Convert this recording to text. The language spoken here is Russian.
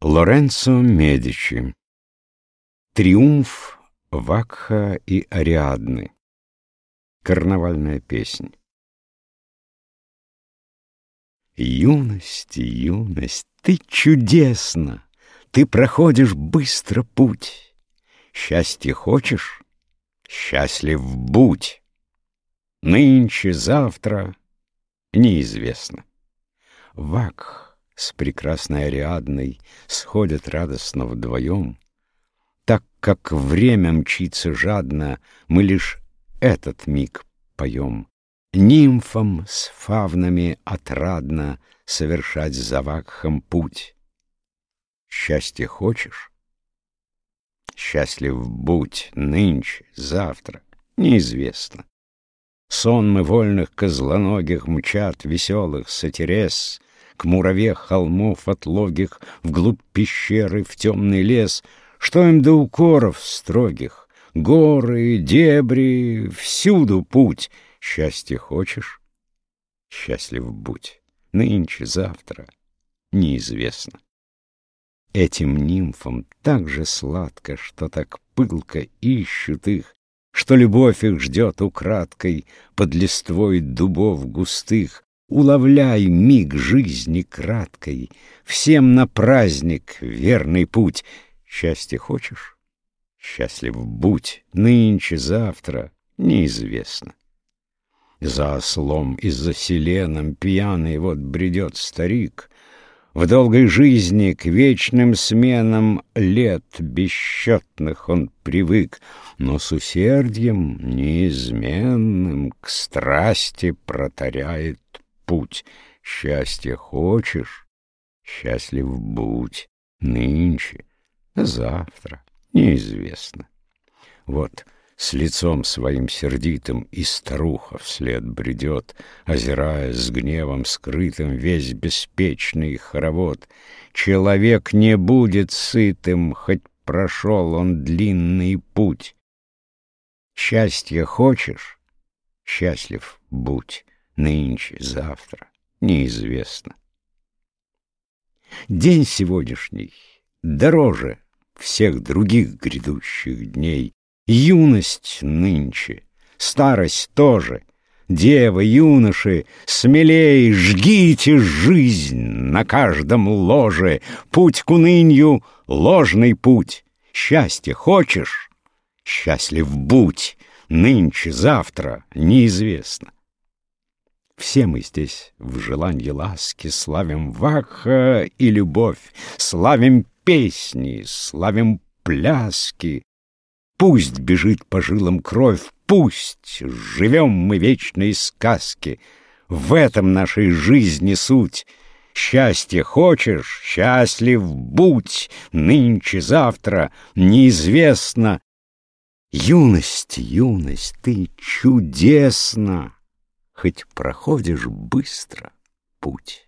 Лоренцо Медичи Триумф Вакха и Ариадны Карнавальная песня Юность, юность, ты чудесна, Ты проходишь быстро путь. Счастье хочешь? Счастлив будь. Нынче, завтра неизвестно. Вакх с прекрасной Ариадной сходят радостно вдвоем. Так как время мчится жадно, мы лишь этот миг поем. Нимфам с фавнами отрадно совершать за вакхом путь. Счастье хочешь? Счастлив будь нынче, завтра, неизвестно. Сон мы вольных козлоногих мчат веселых сатирес — к мураве холмов отлогих, вглубь пещеры, в темный лес. Что им до укоров строгих? Горы, дебри, всюду путь. Счастье хочешь? Счастлив будь. Нынче, завтра, неизвестно. Этим нимфам так же сладко, что так пылко ищут их, что любовь их ждет украдкой под листвой дубов густых, Уловляй миг жизни краткой, Всем на праздник верный путь. Счастье хочешь? Счастлив будь, нынче, завтра, неизвестно. За ослом и за селеном пьяный вот бредет старик. В долгой жизни к вечным сменам лет бесчетных он привык, Но с усердием неизменным к страсти протаряет путь. Счастье хочешь, счастлив будь, нынче, завтра, неизвестно. Вот с лицом своим сердитым и старуха вслед бредет, Озирая с гневом скрытым весь беспечный хоровод. Человек не будет сытым, хоть прошел он длинный путь. Счастье хочешь? Счастлив будь нынче, завтра, неизвестно. День сегодняшний дороже всех других грядущих дней. Юность нынче, старость тоже. Девы, юноши, смелей, жгите жизнь на каждом ложе. Путь к унынью — ложный путь. Счастье хочешь? Счастлив будь. Нынче, завтра — неизвестно. Все мы здесь в желании ласки Славим Ваха и любовь, Славим песни, славим пляски. Пусть бежит по жилам кровь, Пусть живем мы вечной сказки. В этом нашей жизни суть. Счастье хочешь, счастлив будь, Нынче, завтра, неизвестно. Юность, юность, ты чудесна! Хоть проходишь быстро путь.